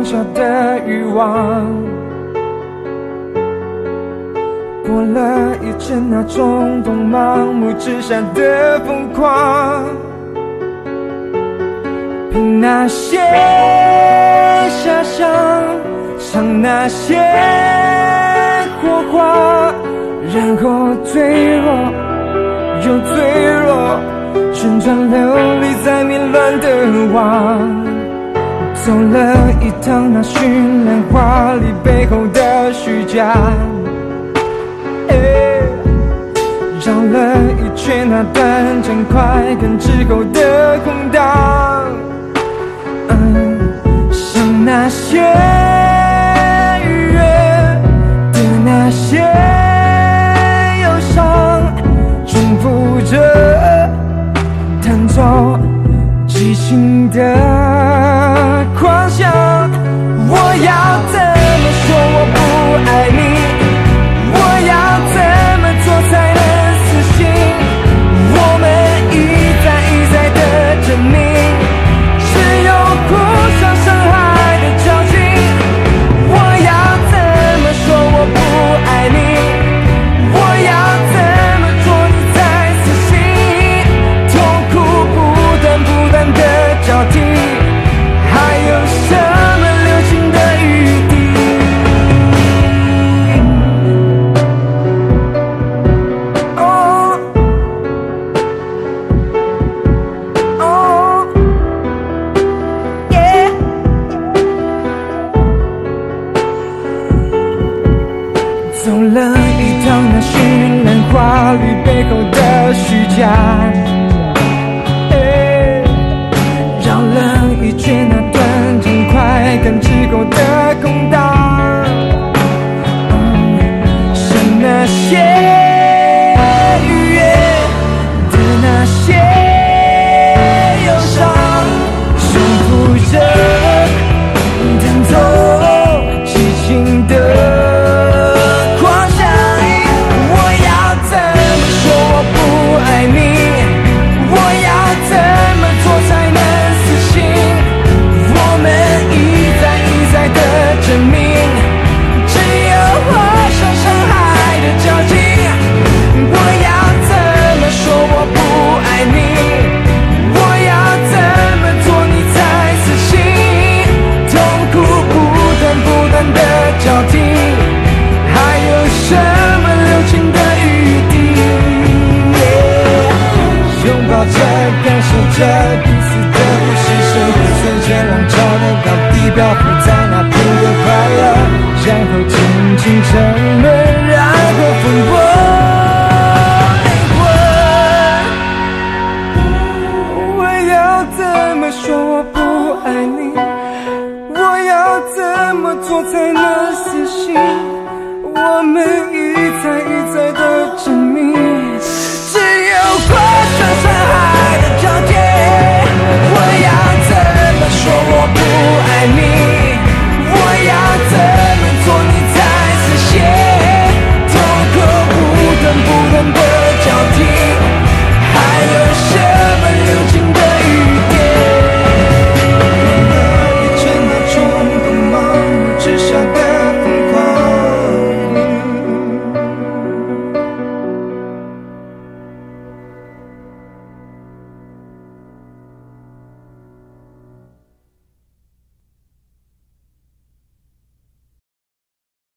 浪漫当下的欲望，过了一阵那冲动盲目之下的疯狂，凭那些遐想，想那些火花，然后坠落又坠落。旋转流离在迷乱的网，走了一趟那绚烂华丽背后的虚假，绕了一圈那短暂快感之后的空荡，嗯像那些愉悦的那些忧伤，重复着弹奏。激情的虚假感受着彼此的呼牺牲，随着浪潮的高低漂浮在那片的快乐，然后静静沉沦，然后放过灵魂。我要怎么说我不爱你？我要怎么做才能死心？我们一。find me.